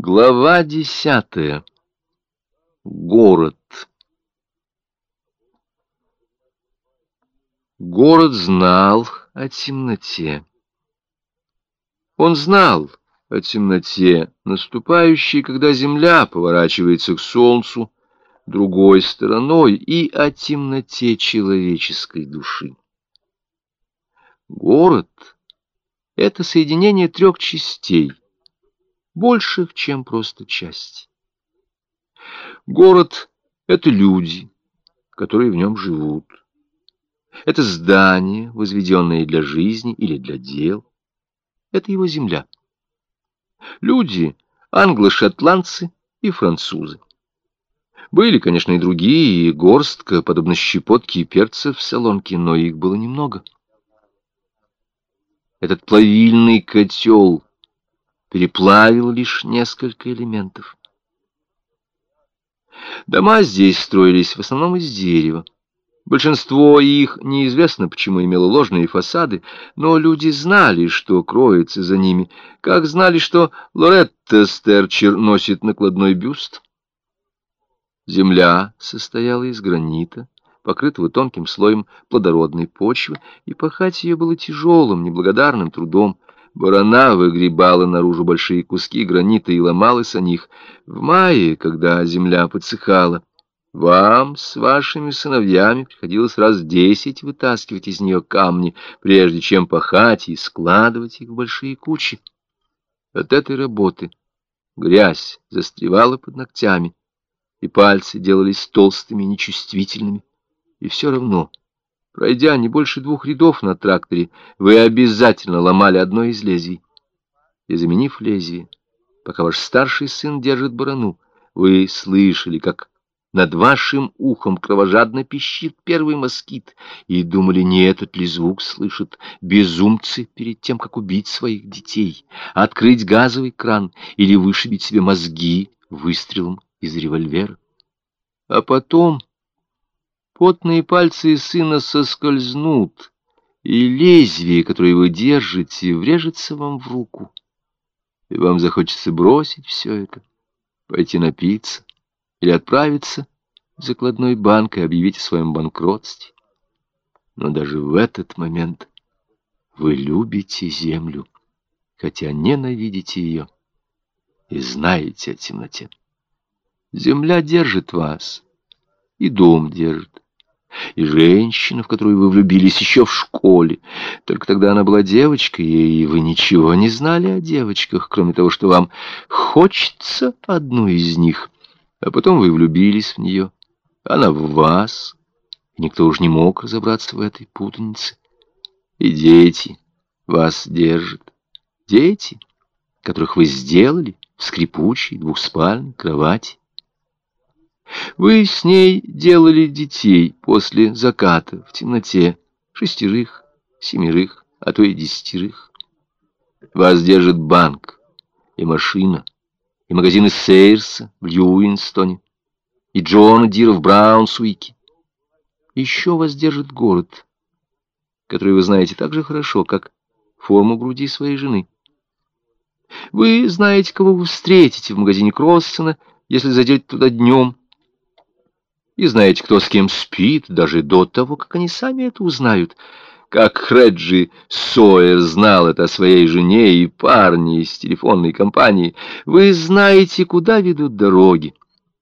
Глава десятая. Город. Город знал о темноте. Он знал о темноте, наступающей, когда земля поворачивается к солнцу другой стороной, и о темноте человеческой души. Город — это соединение трех частей — больших, чем просто часть. Город — это люди, которые в нем живут. Это здание, возведенное для жизни или для дел. Это его земля. Люди — англо-шотландцы и французы. Были, конечно, и другие, и горстка, подобно щепотке и перца в солонке, но их было немного. Этот плавильный котел — переплавил лишь несколько элементов. Дома здесь строились в основном из дерева. Большинство их неизвестно, почему имело ложные фасады, но люди знали, что кроется за ними, как знали, что Лоретта Стерчер носит накладной бюст. Земля состояла из гранита, покрытого тонким слоем плодородной почвы, и пахать ее было тяжелым, неблагодарным трудом. Барана выгребала наружу большие куски гранита и ломалась о них. В мае, когда земля подсыхала, вам с вашими сыновьями приходилось раз десять вытаскивать из нее камни, прежде чем пахать и складывать их в большие кучи. От этой работы грязь застревала под ногтями, и пальцы делались толстыми и нечувствительными, и все равно Пройдя не больше двух рядов на тракторе, вы обязательно ломали одно из лезвий. И заменив лезвие, пока ваш старший сын держит барану, вы слышали, как над вашим ухом кровожадно пищит первый москит, и думали, не этот ли звук слышат безумцы перед тем, как убить своих детей, открыть газовый кран или вышибить себе мозги выстрелом из револьвера. А потом Потные пальцы сына соскользнут, и лезвие, которое вы держите, врежется вам в руку. И вам захочется бросить все это, пойти напиться или отправиться в закладной банк и объявить о своем банкротстве. Но даже в этот момент вы любите землю, хотя ненавидите ее и знаете о темноте. Земля держит вас, и дом держит и женщина, в которую вы влюбились еще в школе. Только тогда она была девочкой, и вы ничего не знали о девочках, кроме того, что вам хочется одну из них. А потом вы влюбились в нее, она в вас, и никто уж не мог разобраться в этой путанице. И дети вас держат. Дети, которых вы сделали в скрипучей двухспальной кровати. Вы с ней делали детей после заката в темноте, шестерых, семерых, а то и десятерых. Вас держит банк и машина, и магазины Сейрса в Льюинстоне, и Джона Дира в Браунсуике. Еще вас держит город, который вы знаете так же хорошо, как форму груди своей жены. Вы знаете, кого вы встретите в магазине Кроссена, если зайдете туда днем, и знаете, кто с кем спит, даже до того, как они сами это узнают. Как Хреджи Сойер знал это о своей жене и парне из телефонной компании. Вы знаете, куда ведут дороги.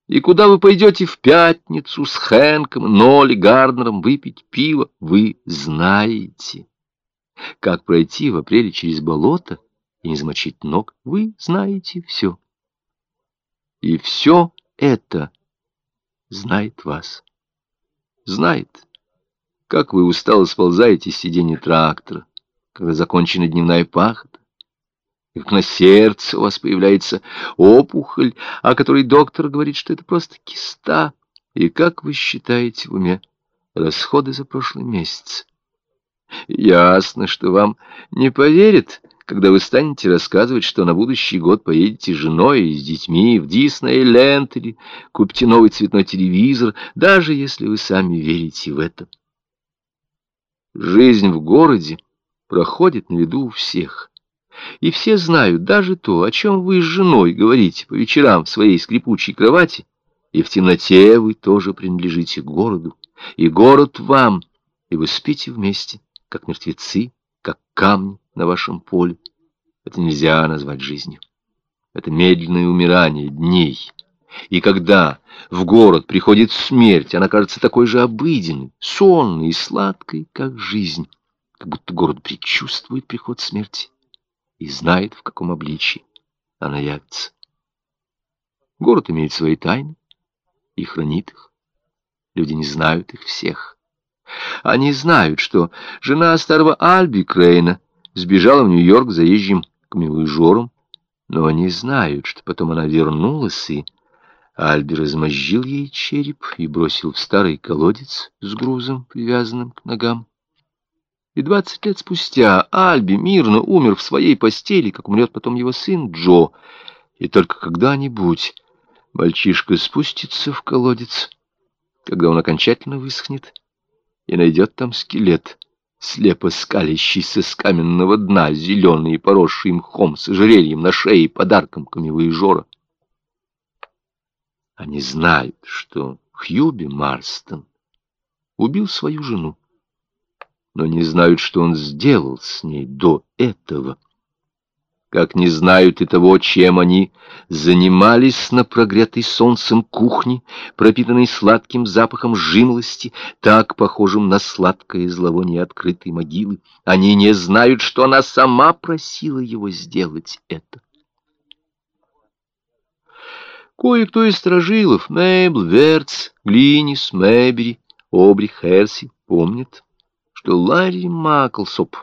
И куда вы пойдете в пятницу с Хэнком, Нолли, Гарднером выпить пиво, вы знаете. Как пройти в апреле через болото и не замочить ног, вы знаете все. И все это знает вас. Знает, как вы устало сползаете с сиденья трактора, когда закончена дневная пахота, как на сердце у вас появляется опухоль, о которой доктор говорит, что это просто киста, и как вы считаете в уме расходы за прошлый месяц. Ясно, что вам не поверят, когда вы станете рассказывать, что на будущий год поедете с женой и с детьми в Диснейленд или купите новый цветной телевизор, даже если вы сами верите в это. Жизнь в городе проходит на виду у всех. И все знают даже то, о чем вы с женой говорите по вечерам в своей скрипучей кровати, и в темноте вы тоже принадлежите городу, и город вам, и вы спите вместе, как мертвецы, как камни на вашем поле. Это нельзя назвать жизнью. Это медленное умирание дней. И когда в город приходит смерть, она кажется такой же обыденной, сонной и сладкой, как жизнь, как будто город предчувствует приход смерти и знает, в каком обличии она явится. Город имеет свои тайны и хранит их. Люди не знают их всех. Они знают, что жена старого Альби Крейна сбежала в Нью-Йорк заезжим камевыжором, но они знают, что потом она вернулась, и Альби размозжил ей череп и бросил в старый колодец с грузом, привязанным к ногам. И двадцать лет спустя Альби мирно умер в своей постели, как умрет потом его сын Джо. И только когда-нибудь мальчишка спустится в колодец, когда он окончательно высохнет, и найдет там скелет, слепо скалящийся с каменного дна, зеленый и поросший мхом, с ожерельем на шее и подарком камевые жора. Они знают, что Хьюби Марстон убил свою жену но не знают, что он сделал с ней до этого. Как не знают и того, чем они занимались на прогретой солнцем кухне, пропитанной сладким запахом жимлости, так похожим на сладкое зловоние открытой могилы. Они не знают, что она сама просила его сделать это. Кое-кто из сторожилов, Мейбл, Верц, Глинис, Мэбери, Обри, Херси, помнят, что Ларри Маклсоп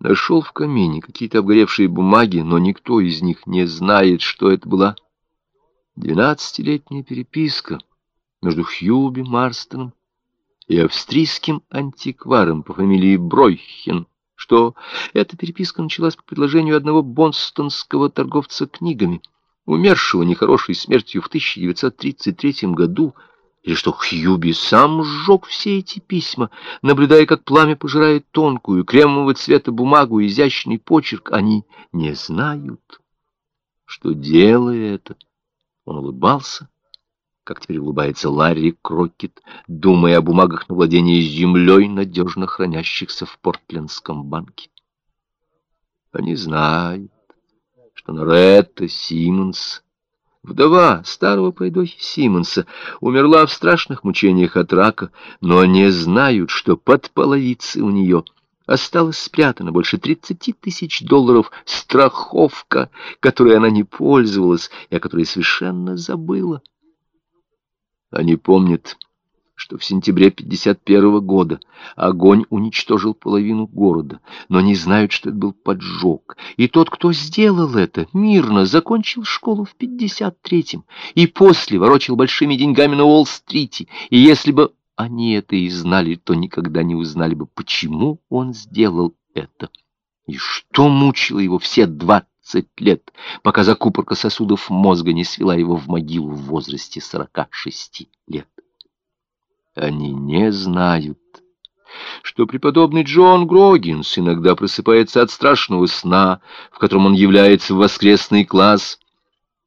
нашел в камине какие-то обгоревшие бумаги, но никто из них не знает, что это была. Двенадцатилетняя переписка между Хьюби Марстоном и австрийским антикваром по фамилии Бройхен, что эта переписка началась по предложению одного бонстонского торговца книгами, умершего нехорошей смертью в 1933 году, или что Хьюби сам сжег все эти письма, наблюдая, как пламя пожирает тонкую, кремового цвета бумагу, изящный почерк, они не знают, что, делая это, он улыбался, как теперь улыбается Ларри Крокет, думая о бумагах на владение землей, надежно хранящихся в Портлендском банке. Они знают, что Норетта Симмонс Вдова старого пройдохи Симонса умерла в страшных мучениях от рака, но не знают, что под половицей у нее осталось спрятано больше тридцати тысяч долларов страховка, которой она не пользовалась и о которой совершенно забыла. Они помнят что в сентябре 51 года огонь уничтожил половину города, но не знают, что это был поджог. И тот, кто сделал это, мирно закончил школу в 53-м и после ворочил большими деньгами на Уолл-стрите. И если бы они это и знали, то никогда не узнали бы, почему он сделал это. И что мучило его все двадцать лет, пока закупорка сосудов мозга не свела его в могилу в возрасте 46 лет. Они не знают, что преподобный Джон Грогинс иногда просыпается от страшного сна, в котором он является в воскресный класс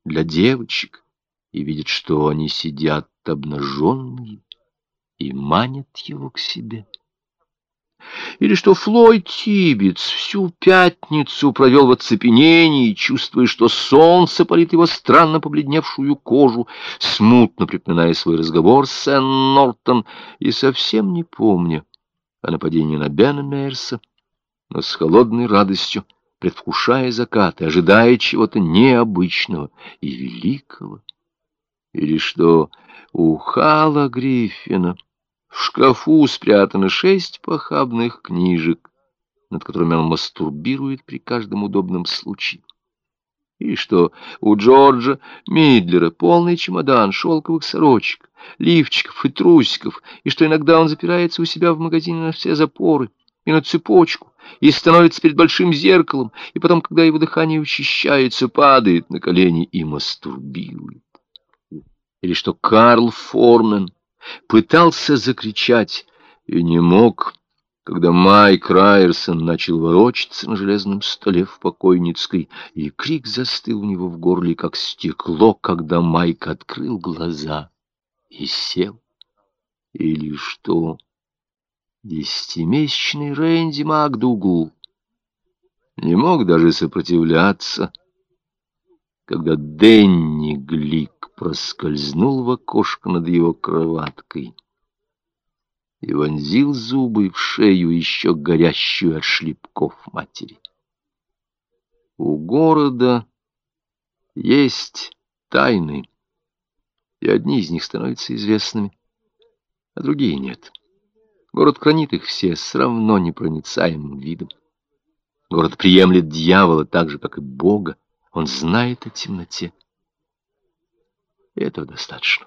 для девочек, и видит, что они сидят обнаженные и манят его к себе или что Флойд Тибетс всю пятницу провел в оцепенении, чувствуя, что солнце палит его странно побледневшую кожу, смутно припоминая свой разговор с Энн Нортон и совсем не помня о нападении на Бена Мейерса, но с холодной радостью, предвкушая закат и ожидая чего-то необычного и великого. Или что у Хала Гриффина в шкафу спрятаны шесть похабных книжек, над которыми он мастурбирует при каждом удобном случае. И что у Джорджа Мидлера полный чемодан шелковых сорочек, лифчиков и трусиков, и что иногда он запирается у себя в магазине на все запоры и на цепочку, и становится перед большим зеркалом, и потом, когда его дыхание учащается, падает на колени и мастурбирует. Или что Карл Формен пытался закричать и не мог, когда Майк Райерсон начал ворочаться на железном столе в покойницкой, и крик застыл у него в горле, как стекло, когда Майк открыл глаза и сел. Или что? Десятимесячный Рэнди Макдугул не мог даже сопротивляться, когда Денни Глик проскользнул в окошко над его кроваткой и вонзил зубы в шею, еще горящую от шлепков матери. У города есть тайны, и одни из них становятся известными, а другие нет. Город хранит их все с равно непроницаемым видом. Город приемлет дьявола так же, как и Бога. Он знает о темноте. И этого достаточно.